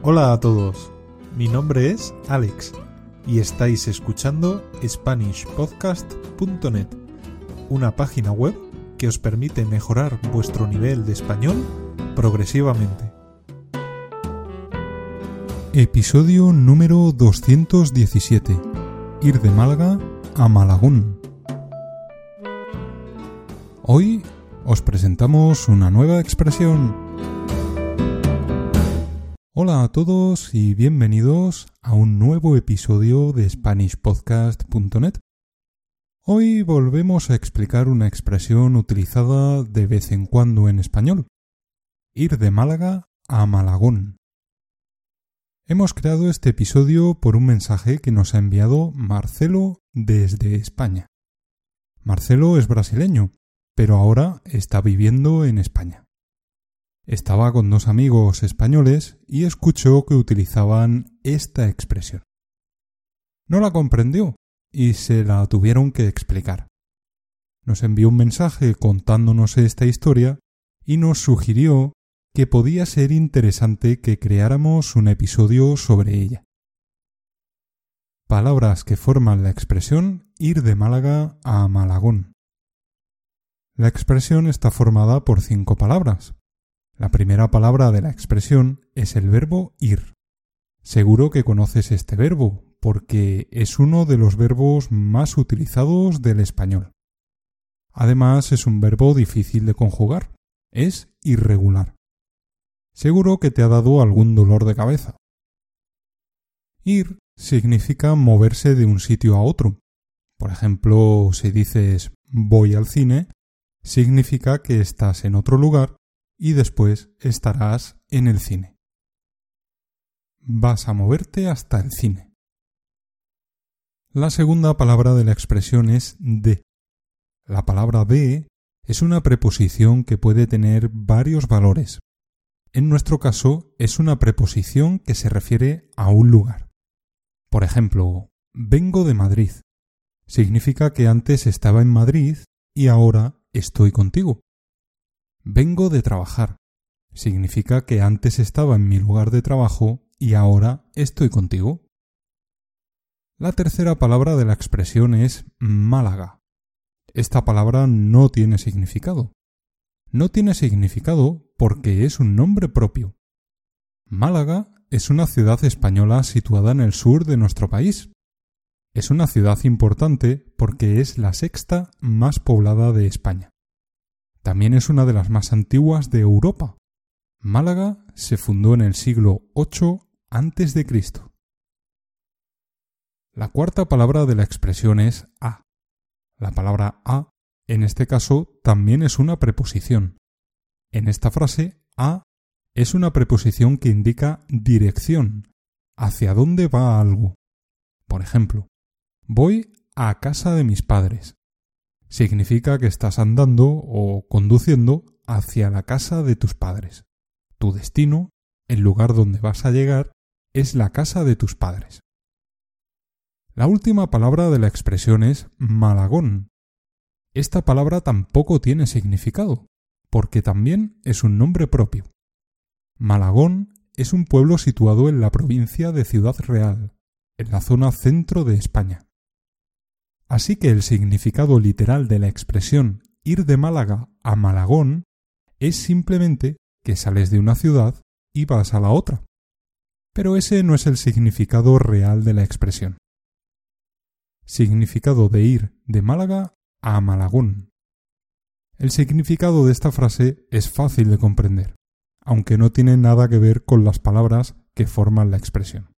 Hola a todos, mi nombre es Alex y estáis escuchando SpanishPodcast.net, una página web que os permite mejorar vuestro nivel de español progresivamente. Episodio número 217. Ir de Málaga a Malagón. Hoy os presentamos una nueva expresión. Hola a todos y bienvenidos a un nuevo episodio de SpanishPodcast.net. Hoy volvemos a explicar una expresión utilizada de vez en cuando en español. Ir de Málaga a Malagón. Hemos creado este episodio por un mensaje que nos ha enviado Marcelo desde España. Marcelo es brasileño, pero ahora está viviendo en España. Estaba con dos amigos españoles y escuchó que utilizaban esta expresión. No la comprendió y se la tuvieron que explicar. Nos envió un mensaje contándonos esta historia y nos sugirió que podía ser interesante que creáramos un episodio sobre ella. Palabras que forman la expresión ir de Málaga a Malagón. La expresión está formada por cinco palabras. La primera palabra de la expresión es el verbo ir. Seguro que conoces este verbo, porque es uno de los verbos más utilizados del español. Además es un verbo difícil de conjugar. Es irregular. Seguro que te ha dado algún dolor de cabeza. Ir significa moverse de un sitio a otro. Por ejemplo, si dices voy al cine, significa que estás en otro lugar y después estarás en el cine. Vas a moverte hasta el cine. La segunda palabra de la expresión es de. La palabra de es una preposición que puede tener varios valores, en nuestro caso es una preposición que se refiere a un lugar. Por ejemplo, vengo de Madrid. Significa que antes estaba en Madrid y ahora estoy contigo. Vengo de trabajar. Significa que antes estaba en mi lugar de trabajo y ahora estoy contigo. La tercera palabra de la expresión es Málaga. Esta palabra no tiene significado. No tiene significado porque es un nombre propio. Málaga es una ciudad española situada en el sur de nuestro país. Es una ciudad importante porque es la sexta más poblada de España. También es una de las más antiguas de Europa. Málaga se fundó en el siglo VIII a.C. La cuarta palabra de la expresión es a. La palabra a, en este caso, también es una preposición. En esta frase, a es una preposición que indica dirección, hacia dónde va algo. Por ejemplo, voy a casa de mis padres. Significa que estás andando o conduciendo hacia la casa de tus padres. Tu destino, el lugar donde vas a llegar, es la casa de tus padres. La última palabra de la expresión es Malagón. Esta palabra tampoco tiene significado porque también es un nombre propio. Malagón es un pueblo situado en la provincia de Ciudad Real, en la zona centro de España. Así que el significado literal de la expresión ir de Málaga a Malagón es simplemente que sales de una ciudad y vas a la otra. Pero ese no es el significado real de la expresión. Significado de ir de Málaga a Malagón. El significado de esta frase es fácil de comprender, aunque no tiene nada que ver con las palabras que forman la expresión.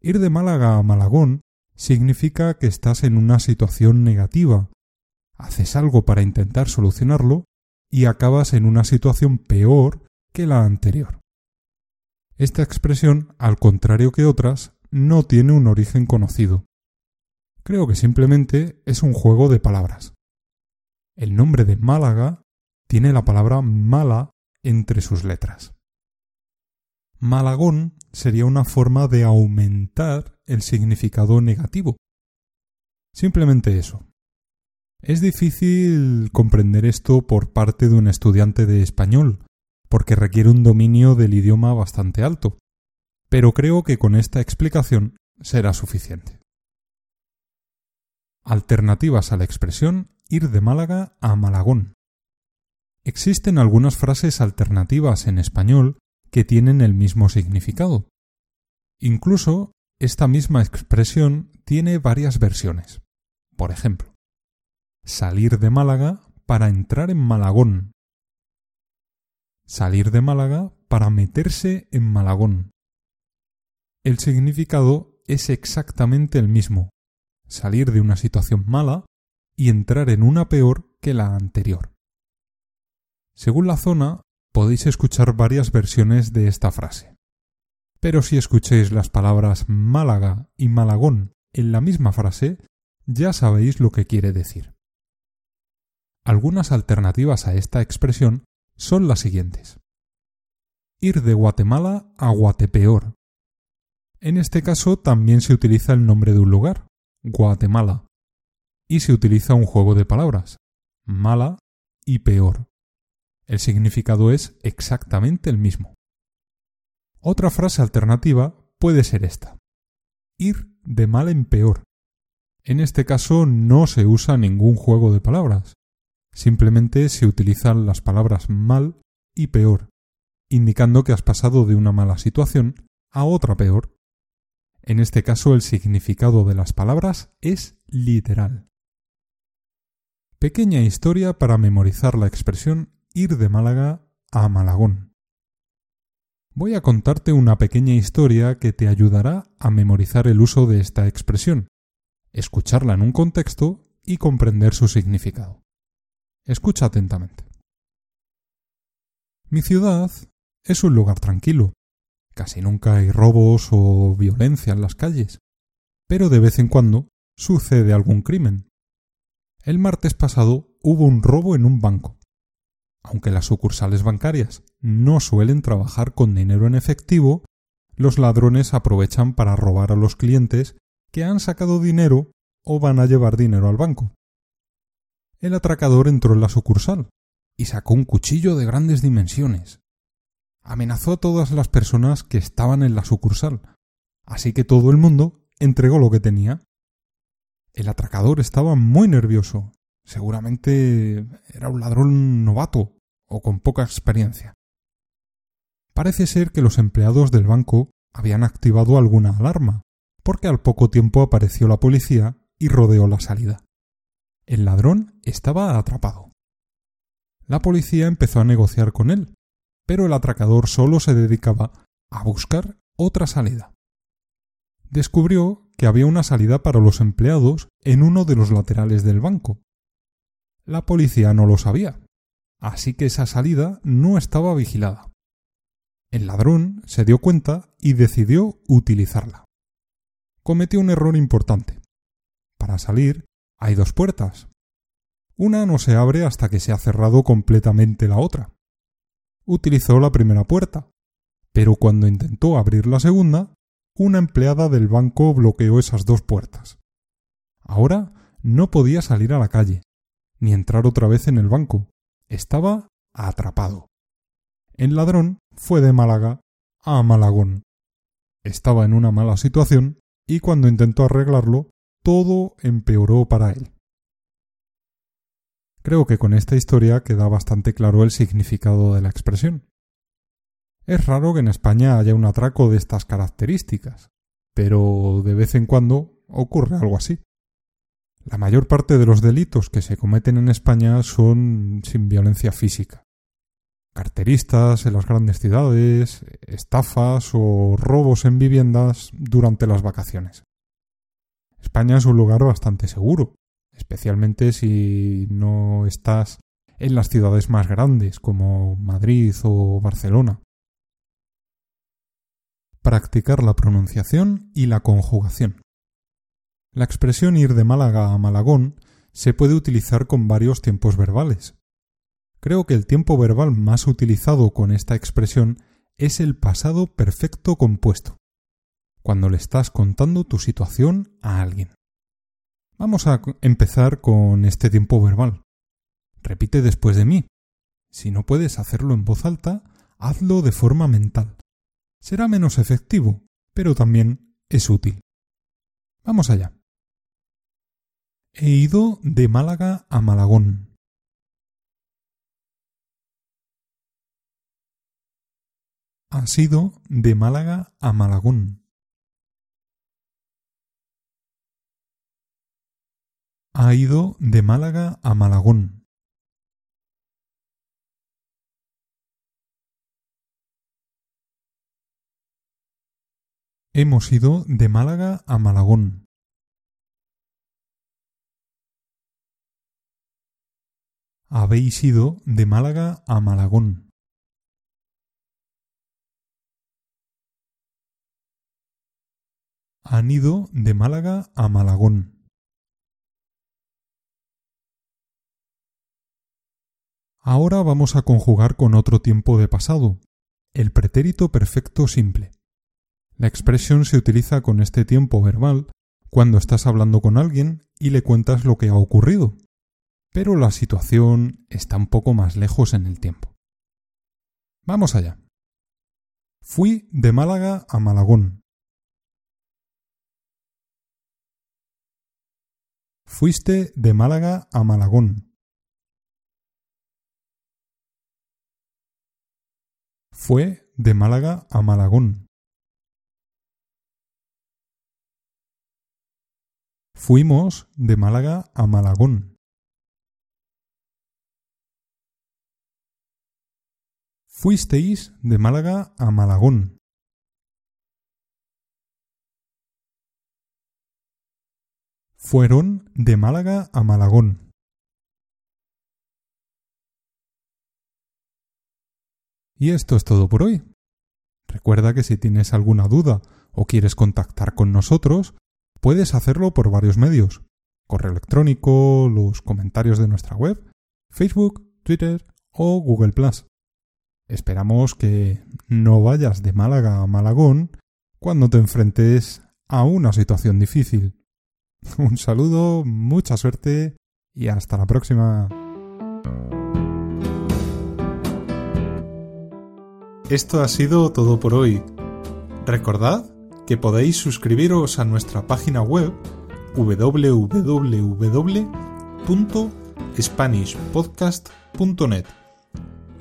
Ir de Málaga a Malagón significa que estás en una situación negativa, haces algo para intentar solucionarlo y acabas en una situación peor que la anterior. Esta expresión, al contrario que otras, no tiene un origen conocido. Creo que simplemente es un juego de palabras. El nombre de Málaga tiene la palabra mala entre sus letras. Malagón sería una forma de aumentar el significado negativo. Simplemente eso. Es difícil comprender esto por parte de un estudiante de español, porque requiere un dominio del idioma bastante alto. pero creo que con esta explicación será suficiente. Alternativas a la expresión ir de Málaga a Malagón. Existen algunas frases alternativas en español que tienen el mismo significado. Incluso esta misma expresión tiene varias versiones. Por ejemplo, salir de Málaga para entrar en Malagón. Salir de Málaga para meterse en Malagón. El significado es exactamente el mismo, salir de una situación mala y entrar en una peor que la anterior. Según la zona, podéis escuchar varias versiones de esta frase. Pero si escuchéis las palabras Málaga y Malagón en la misma frase, ya sabéis lo que quiere decir. Algunas alternativas a esta expresión son las siguientes. Ir de Guatemala a Guatepeor. En este caso también se utiliza el nombre de un lugar, Guatemala, y se utiliza un juego de palabras, mala y peor. El significado es exactamente el mismo. Otra frase alternativa puede ser esta. Ir de mal en peor. En este caso no se usa ningún juego de palabras. Simplemente se utilizan las palabras mal y peor, indicando que has pasado de una mala situación a otra peor. En este caso el significado de las palabras es literal. Pequeña historia para memorizar la expresión ir de Málaga a Malagón. Voy a contarte una pequeña historia que te ayudará a memorizar el uso de esta expresión, escucharla en un contexto y comprender su significado. Escucha atentamente. Mi ciudad es un lugar tranquilo. Casi nunca hay robos o violencia en las calles, pero de vez en cuando sucede algún crimen. El martes pasado hubo un robo en un banco. Aunque las sucursales bancarias no suelen trabajar con dinero en efectivo, los ladrones aprovechan para robar a los clientes que han sacado dinero o van a llevar dinero al banco. El atracador entró en la sucursal y sacó un cuchillo de grandes dimensiones. Amenazó a todas las personas que estaban en la sucursal, así que todo el mundo entregó lo que tenía. El atracador estaba muy nervioso. Seguramente era un ladrón novato o con poca experiencia. Parece ser que los empleados del banco habían activado alguna alarma, porque al poco tiempo apareció la policía y rodeó la salida. El ladrón estaba atrapado. La policía empezó a negociar con él, pero el atracador solo se dedicaba a buscar otra salida. Descubrió que había una salida para los empleados en uno de los laterales del banco. La policía no lo sabía, así que esa salida no estaba vigilada. El ladrón se dio cuenta y decidió utilizarla. Cometió un error importante. Para salir hay dos puertas. Una no se abre hasta que se ha cerrado completamente la otra. Utilizó la primera puerta, pero cuando intentó abrir la segunda, una empleada del banco bloqueó esas dos puertas. Ahora no podía salir a la calle, ni entrar otra vez en el banco, estaba atrapado. El ladrón fue de Málaga a Malagón. Estaba en una mala situación y cuando intentó arreglarlo, todo empeoró para él. Creo que con esta historia queda bastante claro el significado de la expresión. Es raro que en España haya un atraco de estas características, pero de vez en cuando ocurre algo así. La mayor parte de los delitos que se cometen en España son sin violencia física. Carteristas en las grandes ciudades, estafas o robos en viviendas durante las vacaciones. España es un lugar bastante seguro, especialmente si no estás en las ciudades más grandes como Madrid o Barcelona. Practicar la pronunciación y la conjugación. La expresión ir de Málaga a Malagón se puede utilizar con varios tiempos verbales. Creo que el tiempo verbal más utilizado con esta expresión es el pasado perfecto compuesto, cuando le estás contando tu situación a alguien. Vamos a empezar con este tiempo verbal. Repite después de mí. Si no puedes hacerlo en voz alta, hazlo de forma mental. Será menos efectivo, pero también es útil. Vamos allá. He ido de Málaga a Malagón. Has ido de Málaga a Malagón. Ha ido de Málaga a Malagón. Hemos ido de Málaga a Malagón. Habéis ido de Málaga a Malagón. Han ido de Málaga a Malagón. Ahora vamos a conjugar con otro tiempo de pasado, el pretérito perfecto simple. La expresión se utiliza con este tiempo verbal cuando estás hablando con alguien y le cuentas lo que ha ocurrido, pero la situación está un poco más lejos en el tiempo. Vamos allá. Fui de Málaga a Malagón. Fuiste de Málaga a Malagón. Fue de Málaga a Malagón. Fuimos de Málaga a Malagón. Fuisteis de Málaga a Malagón. Fueron de Málaga a Malagón. Y esto es todo por hoy. Recuerda que si tienes alguna duda o quieres contactar con nosotros, puedes hacerlo por varios medios. Correo electrónico, los comentarios de nuestra web, Facebook, Twitter o Google ⁇ Esperamos que no vayas de Málaga a Malagón cuando te enfrentes a una situación difícil. Un saludo, mucha suerte y hasta la próxima. Esto ha sido todo por hoy. Recordad que podéis suscribiros a nuestra página web www.spanishpodcast.net